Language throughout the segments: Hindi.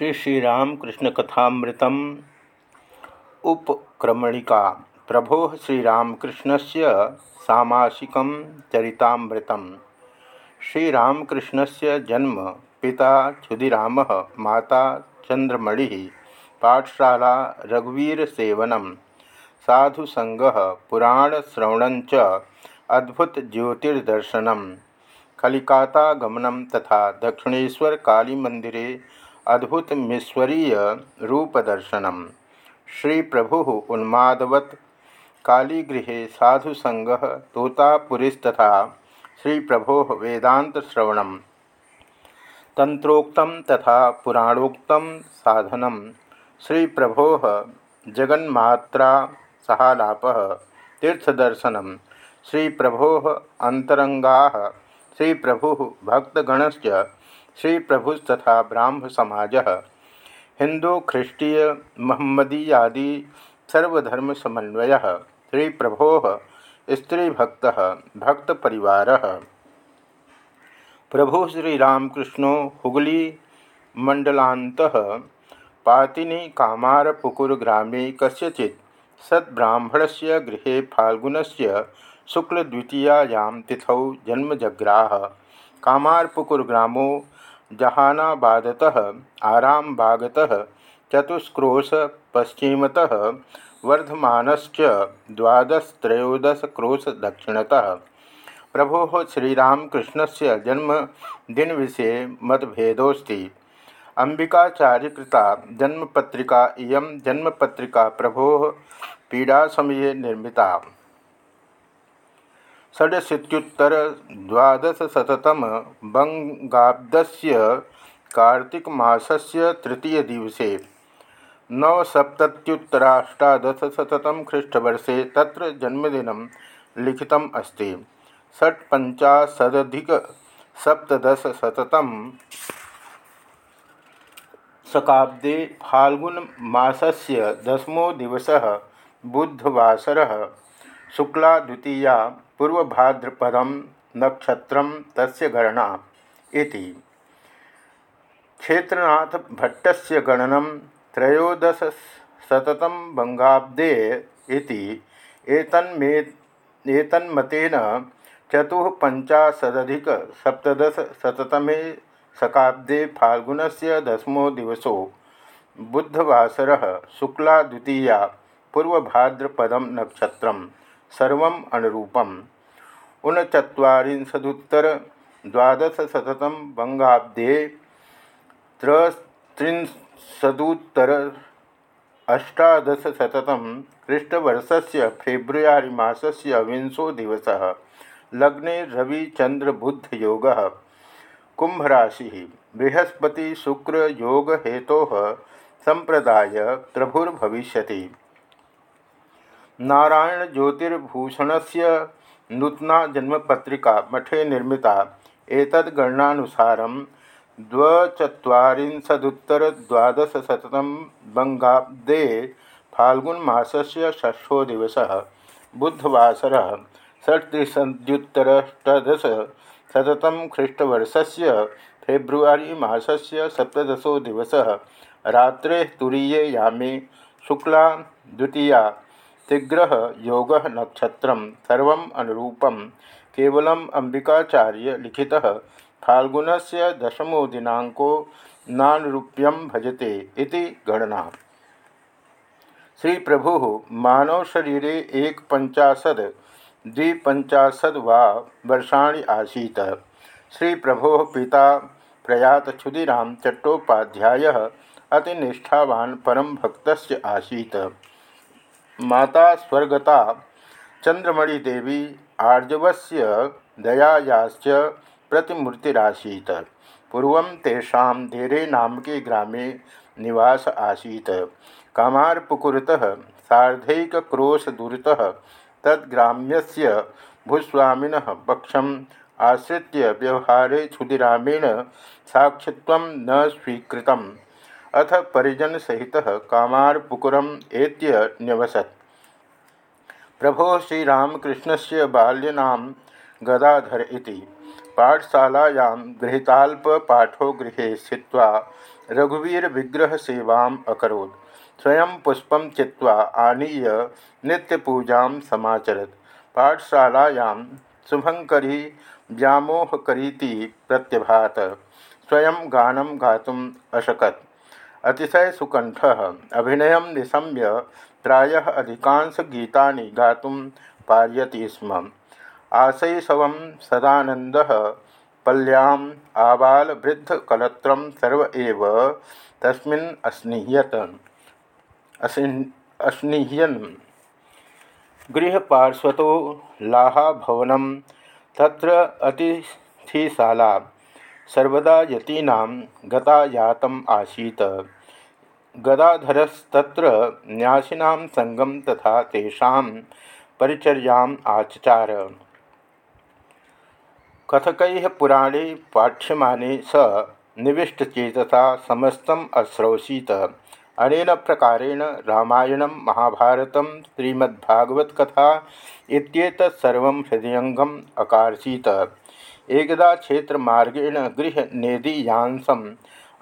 श्री श्रीरामकृष्ण कथामृतम उपक्रमणिका। प्रभो श्रीरामकृष्ण से सामसिक चरितामृत श्रीरामकृष्ण से जन्म पिता क्षुदिराम, माता चंद्रमणि पाठशाला रघुवीरसेवन अद्भुत ज्योतिर्दर्शन कलिकातागमन तथा दक्षिणेशर काली मंदिरे अद्भुत मिश्वरीय रूपदर्शन श्री प्रभु उन्मादवत। कालीगृहे साधुसंग तोतापुरीस्तथा श्री प्रभो वेदातश्रवण तंत्रोक्त तथा पुराणोक्त साधन श्री प्रभो जगन्मात्रा सहालाप तीर्थदर्शन श्री प्रभो अंतरंगा श्री प्रभु भक्तगणश्च श्री प्रभु तथा ब्राह्म समाज हिंदू ख्रीष्टीय महम्मदीयादि सर्वधर्म समन्वय श्री प्रभो स्त्रीभक्त भक्त परिवार प्रभु श्रीरामकृष्ण, हुगली मंडलांत पातिनी कामारपुकुर ग्रामे कस्यचि सद्ब्राह्मण से गृह फाल्गुन से शुक्लद्वितीयायां तिथौ जन्मजग्राह। कामारपुकुरग्रामो जहानाबादत आरामबागत, चतुष्क्रोश पश्चिमतः, वर्धमानश्च द्वादश क्रोश दक्षिणतः। प्रभो श्रीरामकृष्ण से जन्मदिन विषय मतभेदोस्ति अंबिकाचार्यकृता जन्मपत्रिका इयं जन्मपत्रिका प्रभो पीड़ा समय निर्मिता। षडशीतुत्तर द्वादशतम बंगाब्दस्य कार्तिकमासस्य तृतीयदिवसे नवसप्तत्युत्तराष्टादशशततम ख्रीष्टवर्षे तत्र जन्मदिनं लिखितम् अस्ति। षट्पञ्चाशदधिकसप्तदशशततम शकाब्दे फाल्गुनमासस्य दशमो दिवसः बुधवासरः। शुक्ला द्वितीया पूर्वभाद्रपदम नक्षत्र तस्य गणना इति। क्षेत्रनाथ भट्टस्य गणनं त्रयोदशशततम बंगाब्दे इति। एतन्मे एतन्मतेन चतुःपञ्चाशदधिकसप्तदशशततमे शकाब्दे फाल्गुनस्य दशमो दिवसो बुधवासरः शुक्ला द्वितीया पूर्वभाद्रपदम नक्षत्रम्। सर्व अनुरूपम। ऊनचत्वारिंशदुत्तर द्वादशतम बंगाब्दे त्रिंशदुत्तर अष्टादशतम ख्रीष्टवर्षस्य फेब्रुआरी मासस्य विंशो दिवस। लग्ने रविचंद्रबुद्ध योग कुंभराशि। बृहस्पति शुक्र योग हेतो संप्रदाय प्रभुर्भविष्यति नारायण ज्योतिर्भूषण से नूतना जन्मपत्रिका मठे निर्मिता। एतद्गणनानुसार द्वचत्वारिंशदुत्तरद्वादशतम बंगाब्दे फाल्गुनमासस्य षष्ठो दिवस बुधवासर से फेब्रुवरी फेब्रुआरी से सप्तशो दिवस। रात्रे तुरीये यामे शुक्ला द्वितीया तिग्रह योग नक्षत्र सर्व अनुरूपम केवलम अंबिकाचार्य लिखि फाल्गुन से दशमो दिनाको नानुरूप्यम भजते इति गणना। श्री प्रभु मानव शरीर एक पंचाशद द्विपंचाशद वा वर्षाणि आसीत। श्री प्रभो पिता प्रयात क्षुदिराम चट्टोपाध्याय अतिनिष्ठावान परम भक्त आसीत। माता स्वर्गता, चंद्रमणि देवी, आर्जवस्य दयायाश्च प्रतिमूर्तिरासीत्। पूर्व तेषा धेरे नामके ग्रामे निवास आसीत्। कामारपुकुरतः सार्धैकक्रोशदूरतः तद्ग्राम्यस्य भूस्वामिनः पक्षम् आश्रित्य व्यवहारे क्षुदिरामेण साक्षित्वं न स्वीकृतम्। अथ परिजन सहित कामारपुकुरम एत्य न्यवसत्। प्रभो श्रीरामकृष्ण से बाल्यनाम गदाधर इति। पाठशालायां गृहीताल्पपाठो गृहे स्थित्वा रघुवीरविग्रहसेवाम् अकरोत्। स्वयं पुष्पं चित्वा आनीय नित्यपूजां समाचरत्। पाठशालायां शुभङ्करी व्यामोहकरीति प्रत्यभात। स्वयं गानं गातुम् अशकत्। अतिशय सुकंठ। अभिनय निशम्य प्रायः अधिकांशगीतानि गातुं पार्यति स्म। आशैशव सदानंद पल्याम् आबालवृद्धकलत्रं सर्व एव तस्मिन् लाहाभवनं, तत्र अतिथिशाला सर्वदा यतीनां गतायातम् आसीत्। गदाधरस्तत्र न्यासिनां सङ्गं तथा तेषां परिचर्याम् आचचार। कथकैः पुराणे पाठ्यमाने स निविष्टचेतसा समस्तम् अश्रौषीत। अनेन प्रकारेण रामायणं, महाभारतं, श्रीमद्भागवतकथा इत्येतत् सर्वं हृदयङ्गम् अकार्षीत एकदा क्षेत्रमार्गेण गृहनेदीयांसम्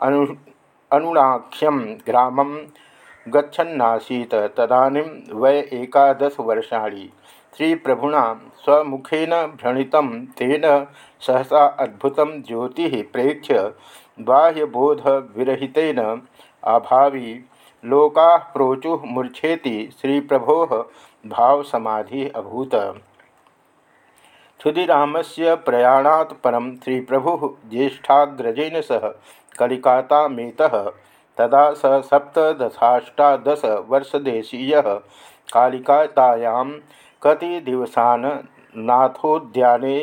अनु ग्रामं गच्छन्नासीत्। तदानीं वै एकादशवर्षाणि। श्रीप्रभुना स्वमुखेन भ्रणितं तेन सहसा अद्भुतं ज्योतिः प्रेक्ष्य बाह्यबोधविरहितेन अभावी। लोका प्रोचुः मूर्छेति श्रीप्रभोः भावसमाधिः अभूत। क्षुदिरामस्य प्रयाणात् परं श्रीप्रभुः ज्येष्ठाग्रजेन सह कलिकातामेतः तदा स सप्तदशाष्टादशवर्षदेशीयः कालिकातायां कतिदिवसान् नाथोद्याने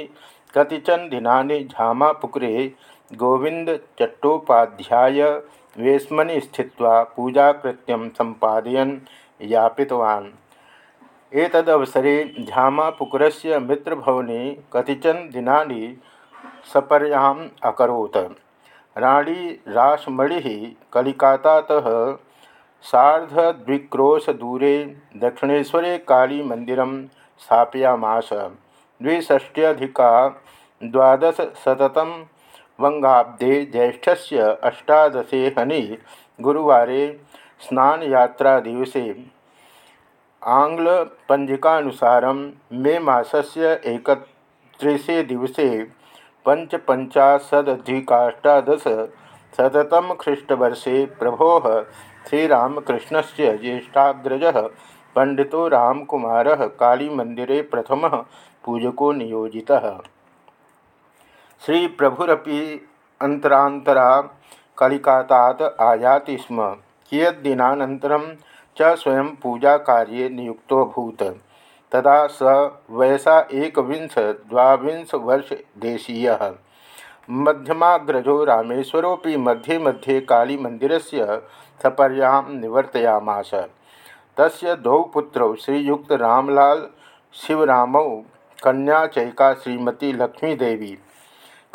कतिचन दिनानि झामापुकुरे गोविन्दचट्टोपाध्याय वेश्मनि स्थित्वा पूजाकृत्यं सम्पादयन् यापितवान्। एतदवसरे झामापुकुरस्य मित्रभवने कतिचन दिनानि सपर्याम् अकरोत्। राणी रासमणि कलिकातातः सार्धद्विक्रोशदूरे दक्षिणेश्वरे कालीमन्दिरं स्थापयामास। द्विषष्ट्यधिका वंगाब्दे ज्येष्ठस्य अष्टादशे हनि गुरुवारे स्नानयात्रादिवसे आङ्ग्लपञ्जिकानुसारं मे मासस्य एकत्रिशे दिवसे पंचपंचाशदधिकाष्टादशतम ख्रीष्टवर्षे प्रभो श्रीरामकृष्ण से ज्येष्ठाग्रज पंडितो रामकुमार कालीमंदिरे प्रथम पूजको नियोजितः। श्री प्रभुरपि अंतरांतरा कलिकातात आयाति स्म। कियद्दिनानन्तरं च स्वयं पूजाकार्ये नियुक्तोऽभूत्। तदा स वयसा द्वाविंशवर्षदेशीयः मध्यमाग्रजो रामेश्वरोपि मध्ये मध्ये कालीमन्दिरस्य सपर्यां निवर्तयामास। तस्य द्वौ पुत्रौ श्रीयुक्तरामलाल शिवरामौ, कन्या चैका श्रीमती लक्ष्मीदेवी।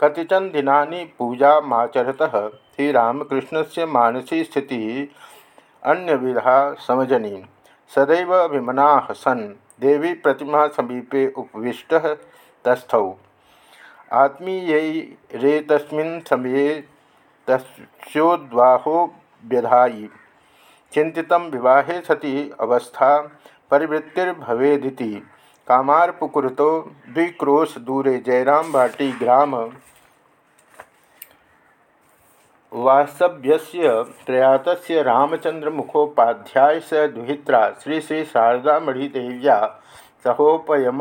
कतिचन दिनानि पूजामाचरतः श्रीरामकृष्णस्य मानसी स्थितिः अन्यविधा समजनी। सदैव विमनाः सन्। देवी प्रतिमा समीपे उपविष्ट तस्थौ। आत्मीयैरेतस्मिन् समये तस्योद्वाहो व्यधायि। चिन्तितं विवाहे सति अवस्था परिवृत्तिर्भवेदिति। कामारपुकुरतो द्विक्रोश दूरे जयराम बाटी ग्राम वास्तव्यस्य प्रयातस्य रामचंद्रमुखोपाध्याय स दुहित्रा श्री श्री शारदामढ़ीदेव्या सहोपयम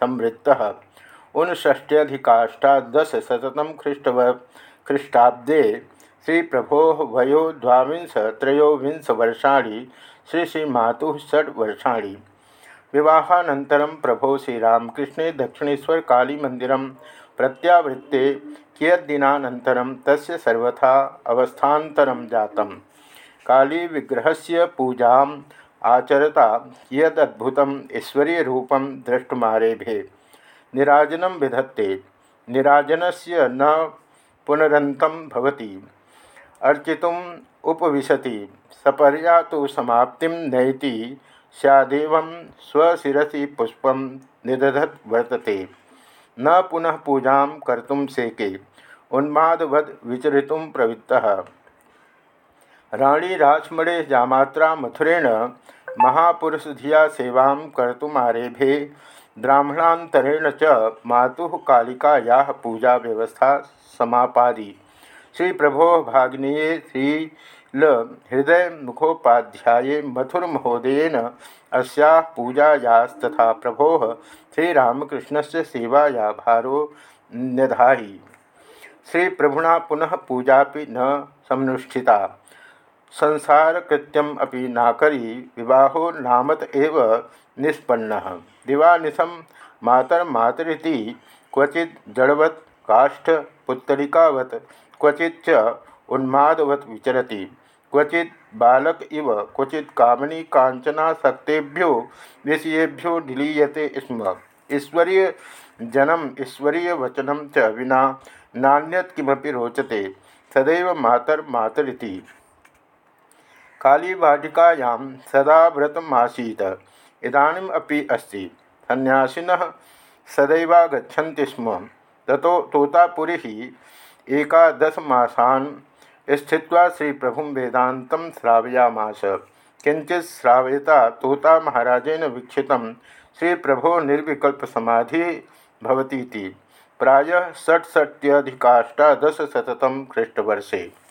संवृत्तः। ऊनष्ट्यधिकाष्टादशतम ख्रीष्टव ख्रीष्टाब्दे श्री प्रभो वयो द्वांश त्रयोविंशवर्षाणि श्री श्री मातु षड्वर्षाणि विवाहानन्तरं प्रभो श्रीरामकृष्णे दक्षिणेश्वर कालीमन्दिरं प्रत्यावृत्ते कियद्दिनानन्तरं तस्य सर्वथा अवस्थान्तरं जातं कालीविग्रहस्य पूजाम् आचरता कियदद्भुतम् ईश्वरीयरूपं द्रष्टुमारेभे। निराजनं विधत्ते, निराजनस्य न पुनरन्तं भवति। अर्चितुम् उपविशति सपर्या तो समाप्तिं नयति, स्यादेवं स्वशिरसि पुष्पं निदधत् वर्तते। न पुनः पूजा कर्तुम सेके। उन्मादवद विचरित प्रवृत्त। राणी राजमणे जामात्रा मथुरेण महापुरुषधिया सेवा कर्तुमारेभे ब्राह्मणांतरेण च मातु कालिकाया पूजा व्यवस्था समापादी। श्री प्रभो भाग्नीये श्रील हृदय मुखोपाध्याय मथुर महोदयन अस्या पूजायास्तथा प्रभो श्रीरामकृष्ण से सेवाया भारो न्यधायि श्री प्रभुना पुनः पूजा न समुष्ठिता संसार कृत्यम नाकरी विवाहो नामत एव निष्पन्न। दिवानिशम मातर मातरिति क्वचित जड़वत काष्ठ क्वचित उन्मादवत विचरति। क्वचित बालक इव, क्वचित कामनी कांचनासक्तेभ्यो विषयेभ्यो निलीयते स्म। ईश्वरीय जनम, ईश्वरीय वचनम च विना नान्यत किमपि रोचते। सदैव मातर मातरिति। कालीवाटिकायां सदा व्रतमासीत् इदानीम् अपि अस्ति। सन्यासिनः सदैवागच्छन्ति स्म। ततो तोतापुरी एकादशमासान् स्थित्वा श्रीप्रभुं वेदात श्रावयामास। किंचित श्रावयता तोता महाराजेन वीक्षित। श्री प्रभो निर्विकल्प समाधि भवती प्रायः ख्रीष्टवर्षे।